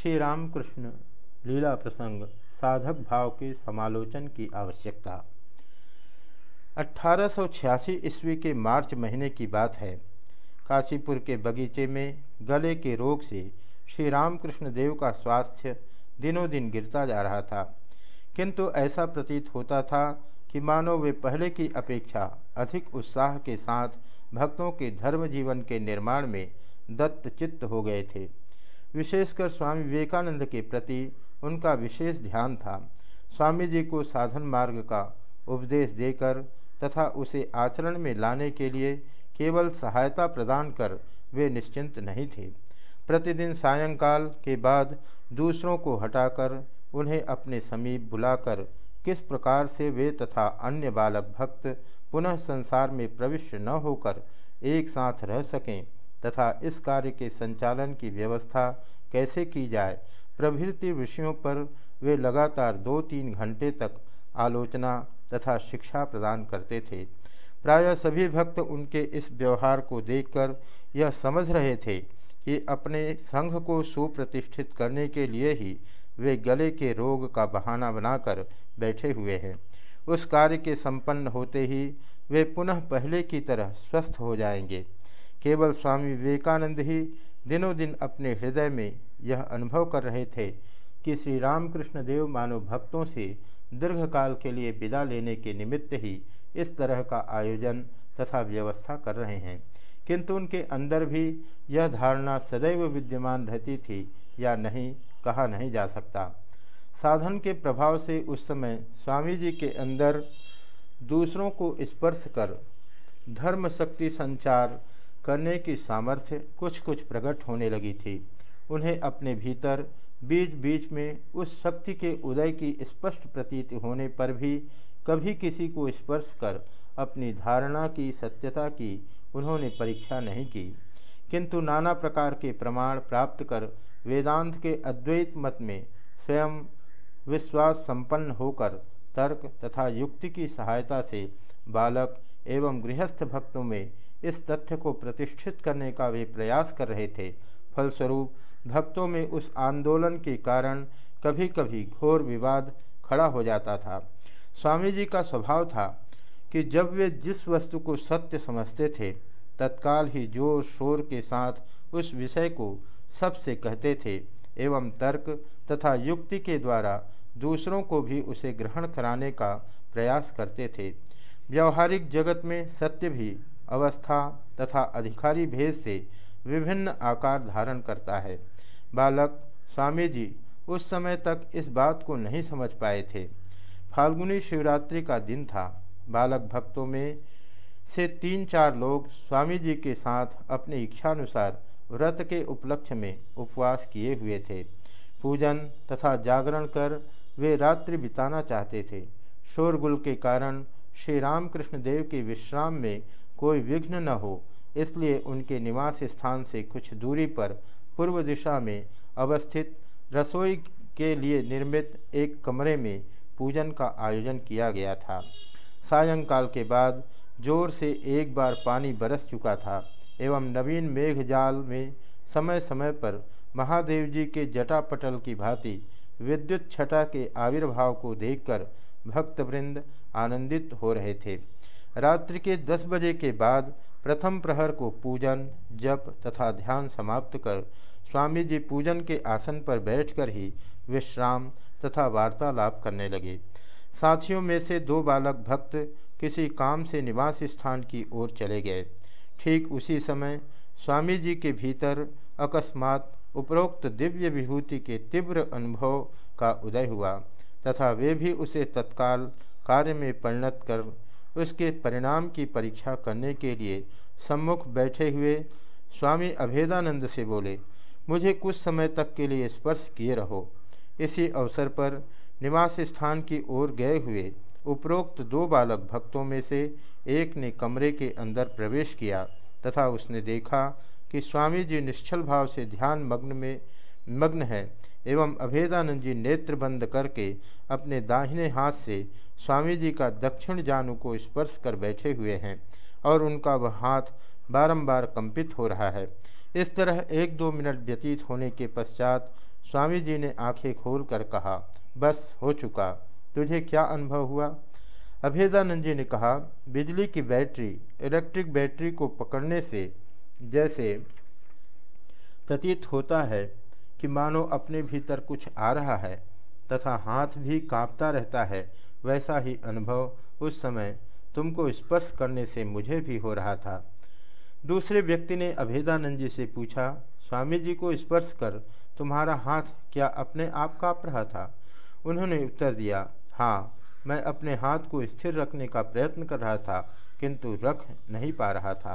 श्री रामकृष्ण लीला प्रसंग, साधक भाव के समालोचन की आवश्यकता। अठारह सौ छियासी ईस्वी के मार्च महीने की बात है। काशीपुर के बगीचे में गले के रोग से श्री रामकृष्ण देव का स्वास्थ्य दिनों दिन गिरता जा रहा था। किंतु ऐसा प्रतीत होता था कि मानो वे पहले की अपेक्षा अधिक उत्साह के साथ भक्तों के धर्म जीवन के निर्माण में दत्तचित्त हो गए थे। विशेषकर स्वामी विवेकानंद के प्रति उनका विशेष ध्यान था। स्वामी जी को साधन मार्ग का उपदेश देकर तथा उसे आचरण में लाने के लिए केवल सहायता प्रदान कर वे निश्चिंत नहीं थे। प्रतिदिन सायंकाल के बाद दूसरों को हटाकर उन्हें अपने समीप बुलाकर किस प्रकार से वे तथा अन्य बालक भक्त पुनः संसार में प्रविष्ट न होकर एक साथ रह सकें तथा इस कार्य के संचालन की व्यवस्था कैसे की जाए? प्रभृति विषयों पर वे लगातार दो तीन घंटे तक आलोचना तथा शिक्षा प्रदान करते थे। प्रायः सभी भक्त उनके इस व्यवहार को देखकर यह समझ रहे थे कि अपने संघ को सुप्रतिष्ठित करने के लिए ही वे गले के रोग का बहाना बनाकर बैठे हुए हैं। उस कार्य के संपन्न होते ही वे पुनः पहले की तरह स्वस्थ हो जाएँगे। केवल स्वामी विवेकानंद ही दिनों दिन अपने हृदय में यह अनुभव कर रहे थे कि श्री रामकृष्ण देव मानव भक्तों से दीर्घकाल के लिए विदा लेने के निमित्त ही इस तरह का आयोजन तथा व्यवस्था कर रहे हैं। किंतु उनके अंदर भी यह धारणा सदैव विद्यमान रहती थी या नहीं, कहा नहीं जा सकता। साधन के प्रभाव से उस समय स्वामी जी के अंदर दूसरों को स्पर्श कर धर्म शक्ति संचार करने की सामर्थ्य कुछ कुछ प्रकट होने लगी थी। उन्हें अपने भीतर बीच बीच में उस शक्ति के उदय की स्पष्ट प्रतीत होने पर भी कभी किसी को स्पर्श कर अपनी धारणा की सत्यता की उन्होंने परीक्षा नहीं की। किंतु नाना प्रकार के प्रमाण प्राप्त कर वेदांत के अद्वैत मत में स्वयं विश्वास संपन्न होकर तर्क तथा युक्ति की सहायता से बालक एवं गृहस्थ भक्तों में इस तथ्य को प्रतिष्ठित करने का वे प्रयास कर रहे थे। फलस्वरूप, भक्तों में उस आंदोलन के कारण कभी कभी घोर विवाद खड़ा हो जाता था। स्वामी जी का स्वभाव था कि जब वे जिस वस्तु को सत्य समझते थे, तत्काल ही ज़ोर शोर के साथ उस विषय को सबसे कहते थे एवं तर्क तथा युक्ति के द्वारा दूसरों को भी उसे ग्रहण कराने का प्रयास करते थे। व्यवहारिक जगत में सत्य भी अवस्था तथा अधिकारी भेद से विभिन्न आकार धारण करता है। बालक स्वामी जी उस समय तक इस बात को नहीं समझ पाए थे। फाल्गुनी शिवरात्रि का दिन था। बालक भक्तों में से तीन चार लोग स्वामी जी के साथ अपनी इच्छानुसार व्रत के उपलक्ष्य में उपवास किए हुए थे। पूजन तथा जागरण कर वे रात्रि बिताना चाहते थे। शोरगुल के कारण श्री रामकृष्ण देव के विश्राम में कोई विघ्न न हो, इसलिए उनके निवास स्थान से कुछ दूरी पर पूर्व दिशा में अवस्थित रसोई के लिए निर्मित एक कमरे में पूजन का आयोजन किया गया था। सायंकाल के बाद ज़ोर से एक बार पानी बरस चुका था एवं नवीन मेघ जाल में समय समय पर महादेव जी के जटापटल की भांति विद्युत छटा के आविर्भाव को देखकर भक्तवृंद आनंदित हो रहे थे। रात्रि के दस बजे के बाद प्रथम प्रहर को पूजन, जप तथा ध्यान समाप्त कर स्वामी जी पूजन के आसन पर बैठकर ही विश्राम तथा वार्तालाप करने लगे। साथियों में से दो बालक भक्त किसी काम से निवास स्थान की ओर चले गए। ठीक उसी समय स्वामी जी के भीतर अकस्मात उपरोक्त दिव्य विभूति के तीव्र अनुभव का उदय हुआ। तथा वे भी उसे तत्काल कार्य में परिणत कर उसके परिणाम की परीक्षा करने के लिए सम्मुख बैठे हुए स्वामी अभेदानंद से बोले, मुझे कुछ समय तक के लिए स्पर्श किए रहो। इसी अवसर पर निवास स्थान की ओर गए हुए उपरोक्त दो बालक भक्तों में से एक ने कमरे के अंदर प्रवेश किया तथा उसने देखा कि स्वामी जी निश्चल भाव से ध्यान मग्न में मग्न है एवं अभेदानंद जी नेत्र बंद करके अपने दाहिने हाथ से स्वामी जी का दक्षिण जानू को स्पर्श कर बैठे हुए हैं और उनका वह हाथ बारंबार कंपित हो रहा है। इस तरह एक दो मिनट व्यतीत होने के पश्चात स्वामी जी ने आँखें खोल कर कहा, बस, हो चुका। तुझे क्या अनुभव हुआ? अभेदानंद जी ने कहा, बिजली की बैटरी, इलेक्ट्रिक बैटरी को पकड़ने से जैसे प्रतीत होता है कि मानो अपने भीतर कुछ आ रहा है तथा हाथ भी कांपता रहता है, वैसा ही अनुभव उस समय तुमको स्पर्श करने से मुझे भी हो रहा था। दूसरे व्यक्ति ने अभेदानंद जी से पूछा, स्वामी जी को स्पर्श कर, तुम्हारा हाथ क्या अपने आप काँप रहा था? उन्होंने उत्तर दिया हाँ मैं अपने हाथ को स्थिर रखने का प्रयत्न कर रहा था, किंतु रख नहीं पा रहा था।